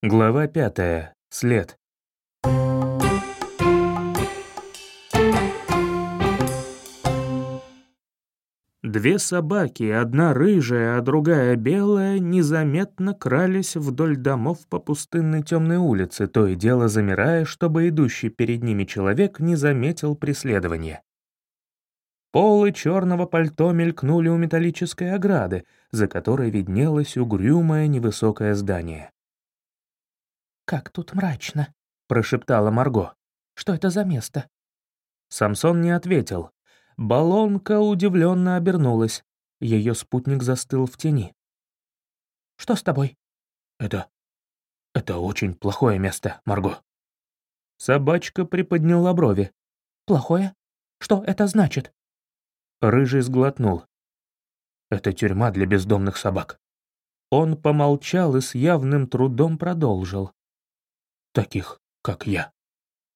Глава пятая. След. Две собаки, одна рыжая, а другая белая, незаметно крались вдоль домов по пустынной темной улице, то и дело замирая, чтобы идущий перед ними человек не заметил преследования. Полы черного пальто мелькнули у металлической ограды, за которой виднелось угрюмое невысокое здание. «Как тут мрачно», — прошептала Марго. «Что это за место?» Самсон не ответил. Баллонка удивленно обернулась. Ее спутник застыл в тени. «Что с тобой?» «Это... это очень плохое место, Марго». Собачка приподняла брови. «Плохое? Что это значит?» Рыжий сглотнул. «Это тюрьма для бездомных собак». Он помолчал и с явным трудом продолжил таких, как я.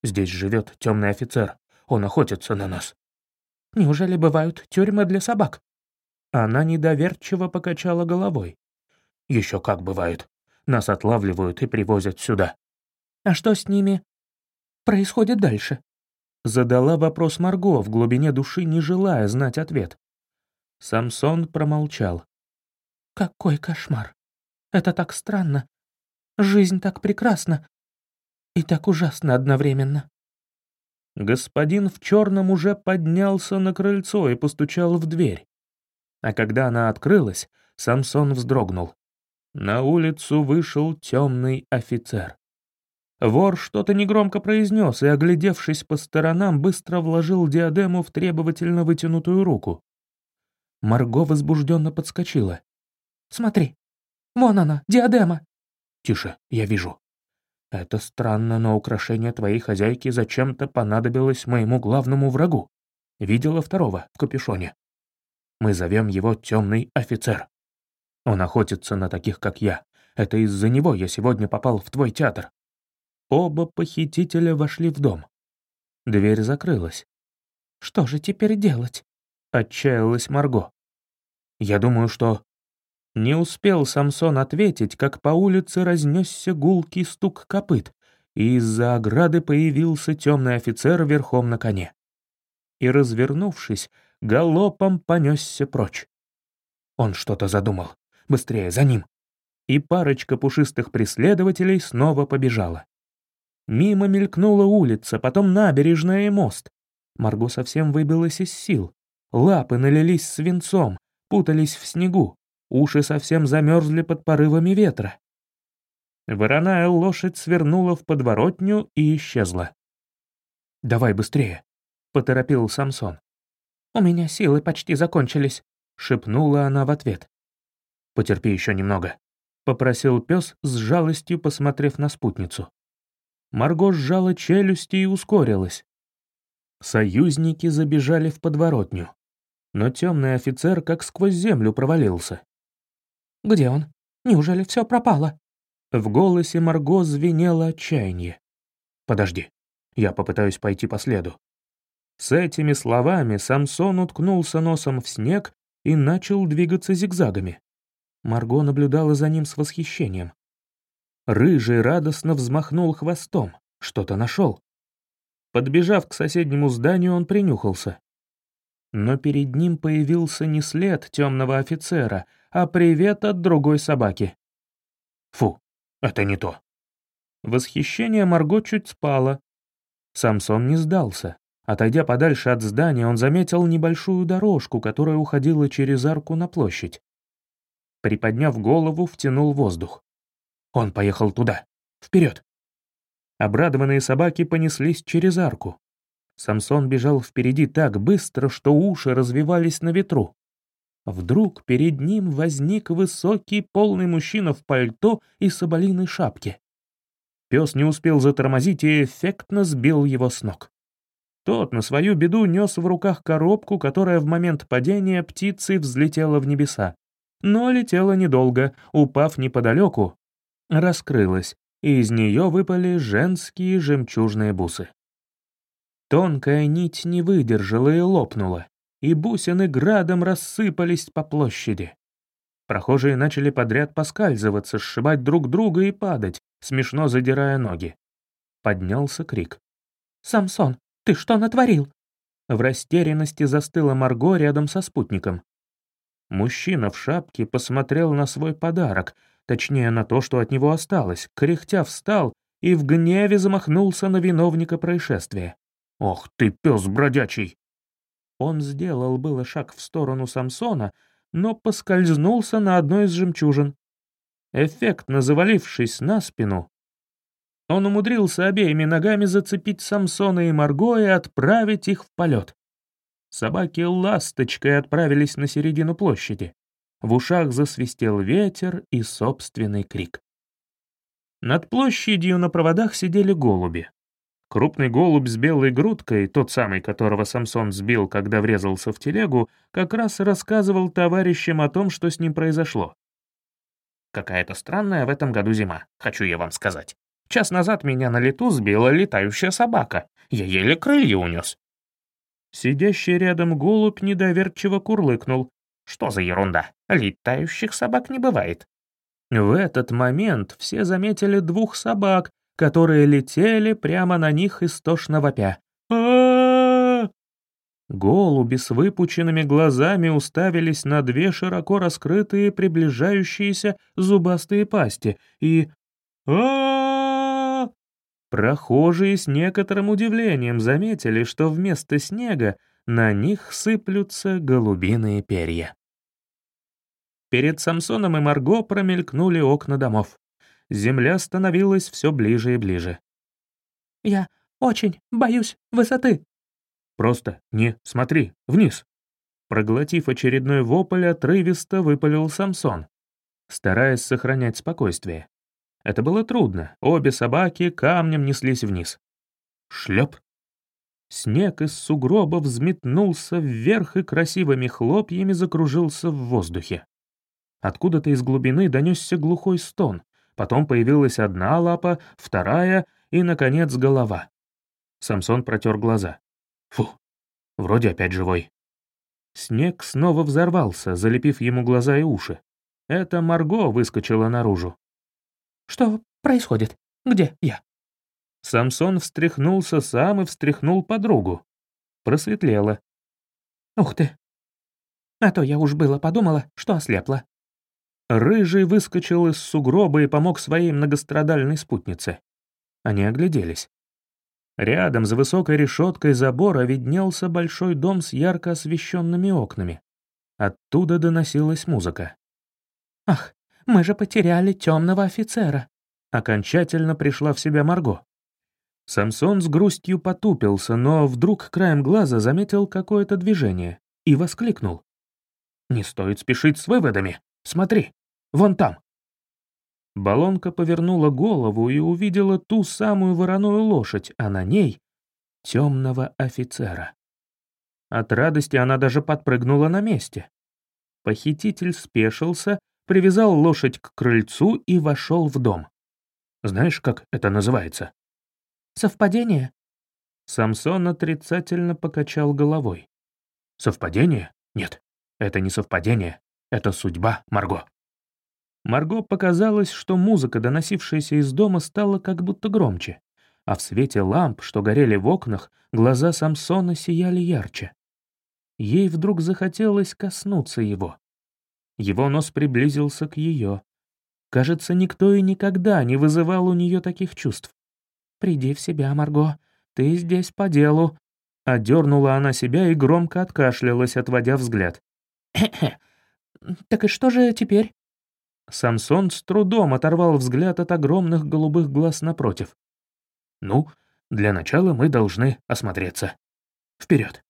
Здесь живет темный офицер, он охотится на нас». «Неужели бывают тюрьмы для собак?» Она недоверчиво покачала головой. Еще как бывает. Нас отлавливают и привозят сюда». «А что с ними происходит дальше?» Задала вопрос Марго, в глубине души не желая знать ответ. Самсон промолчал. «Какой кошмар! Это так странно. Жизнь так прекрасна, и так ужасно одновременно. Господин в черном уже поднялся на крыльцо и постучал в дверь. А когда она открылась, Самсон вздрогнул. На улицу вышел темный офицер. Вор что-то негромко произнес и, оглядевшись по сторонам, быстро вложил диадему в требовательно вытянутую руку. Марго возбужденно подскочила. «Смотри, вон она, диадема!» «Тише, я вижу», это странно, но украшение твоей хозяйки зачем-то понадобилось моему главному врагу. Видела второго в капюшоне. Мы зовем его темный офицер. Он охотится на таких, как я. Это из-за него я сегодня попал в твой театр. Оба похитителя вошли в дом. Дверь закрылась. «Что же теперь делать?» — отчаялась Марго. «Я думаю, что не успел Самсон ответить, как по улице разнесся гулкий стук копыт, и из-за ограды появился темный офицер верхом на коне. И, развернувшись, галопом понесся прочь. Он что-то задумал. Быстрее, за ним. И парочка пушистых преследователей снова побежала. Мимо мелькнула улица, потом набережная и мост. Марго совсем выбилась из сил. Лапы налились свинцом, путались в снегу. Уши совсем замерзли под порывами ветра. Вороная лошадь свернула в подворотню и исчезла. «Давай быстрее», — поторопил Самсон. «У меня силы почти закончились», — шепнула она в ответ. «Потерпи еще немного», — попросил пес с жалостью, посмотрев на спутницу. Марго сжала челюсти и ускорилась. Союзники забежали в подворотню, но темный офицер как сквозь землю провалился. Где он? Неужели все пропало?» В голосе Марго звенело отчаяние. «Подожди, я попытаюсь пойти по следу». С этими словами Самсон уткнулся носом в снег и начал двигаться зигзагами. Марго наблюдала за ним с восхищением. Рыжий радостно взмахнул хвостом, что-то нашел. Подбежав к соседнему зданию, он принюхался. Но перед ним появился не след темного офицера, а привет от другой собаки. Фу, это не то. Восхищение Марго чуть спало. Самсон не сдался. Отойдя подальше от здания, он заметил небольшую дорожку, которая уходила через арку на площадь. Приподняв голову, втянул воздух. Он поехал туда. Вперед! Обрадованные собаки понеслись через арку. Самсон бежал впереди так быстро, что уши развивались на ветру. Вдруг перед ним возник высокий полный мужчина в пальто и соболиной шапке. Пес не успел затормозить и эффектно сбил его с ног. Тот на свою беду нес в руках коробку, которая в момент падения птицы взлетела в небеса. Но летела недолго, упав неподалеку, раскрылась, и из нее выпали женские жемчужные бусы. Тонкая нить не выдержала и лопнула и бусины градом рассыпались по площади. Прохожие начали подряд поскальзываться, сшибать друг друга и падать, смешно задирая ноги. Поднялся крик. «Самсон, ты что натворил?» В растерянности застыла Марго рядом со спутником. Мужчина в шапке посмотрел на свой подарок, точнее на то, что от него осталось, кряхтя встал и в гневе замахнулся на виновника происшествия. «Ох ты, пес бродячий!» Он сделал было шаг в сторону Самсона, но поскользнулся на одной из жемчужин. Эффектно завалившись на спину, он умудрился обеими ногами зацепить Самсона и Марго и отправить их в полет. Собаки ласточкой отправились на середину площади. В ушах засвистел ветер и собственный крик. Над площадью на проводах сидели голуби. Крупный голубь с белой грудкой, тот самый, которого Самсон сбил, когда врезался в телегу, как раз рассказывал товарищам о том, что с ним произошло. «Какая-то странная в этом году зима, хочу я вам сказать. Час назад меня на лету сбила летающая собака. Я еле крылья унес». Сидящий рядом голубь недоверчиво курлыкнул. «Что за ерунда? Летающих собак не бывает». В этот момент все заметили двух собак, которые летели прямо на них истошно вопя. а Голуби с выпученными глазами уставились на две широко раскрытые приближающиеся зубастые пасти и а Прохожие с некоторым удивлением заметили, что вместо снега на них сыплются голубиные перья. Перед Самсоном и Марго промелькнули окна домов. Земля становилась все ближе и ближе. «Я очень боюсь высоты». «Просто не смотри вниз». Проглотив очередной вопль, отрывисто выпалил Самсон, стараясь сохранять спокойствие. Это было трудно, обе собаки камнем неслись вниз. Шлеп. Снег из сугроба взметнулся вверх и красивыми хлопьями закружился в воздухе. Откуда-то из глубины донесся глухой стон, потом появилась одна лапа, вторая и, наконец, голова. Самсон протер глаза. Фу, вроде опять живой. Снег снова взорвался, залепив ему глаза и уши. Это Марго выскочила наружу. Что происходит? Где я?» Самсон встряхнулся сам и встряхнул подругу. Просветлело. «Ух ты! А то я уж было подумала, что ослепла». Рыжий выскочил из сугроба и помог своей многострадальной спутнице. Они огляделись. Рядом, за высокой решеткой забора, виднелся большой дом с ярко освещенными окнами. Оттуда доносилась музыка. «Ах, мы же потеряли темного офицера». Окончательно пришла в себя Марго. Самсон с грустью потупился, но вдруг краем глаза заметил какое-то движение и воскликнул. «Не стоит спешить с выводами. Смотри, вон там». Балонка повернула голову и увидела ту самую вороную лошадь, а на ней — темного офицера. От радости она даже подпрыгнула на месте. Похититель спешился привязал лошадь к крыльцу и вошел в дом. Знаешь, как это называется? Совпадение? Самсон отрицательно покачал головой. Совпадение? Нет, это не совпадение. Это судьба, Марго. Марго показалось, что музыка, доносившаяся из дома, стала как будто громче, а в свете ламп, что горели в окнах, глаза Самсона сияли ярче. Ей вдруг захотелось коснуться его, его нос приблизился к ее. Кажется, никто и никогда не вызывал у нее таких чувств. «Приди в себя, Марго, ты здесь по делу». Одернула она себя и громко откашлялась, отводя взгляд. «Так и что же теперь?» Самсон с трудом оторвал взгляд от огромных голубых глаз напротив. «Ну, для начала мы должны осмотреться. Вперед!»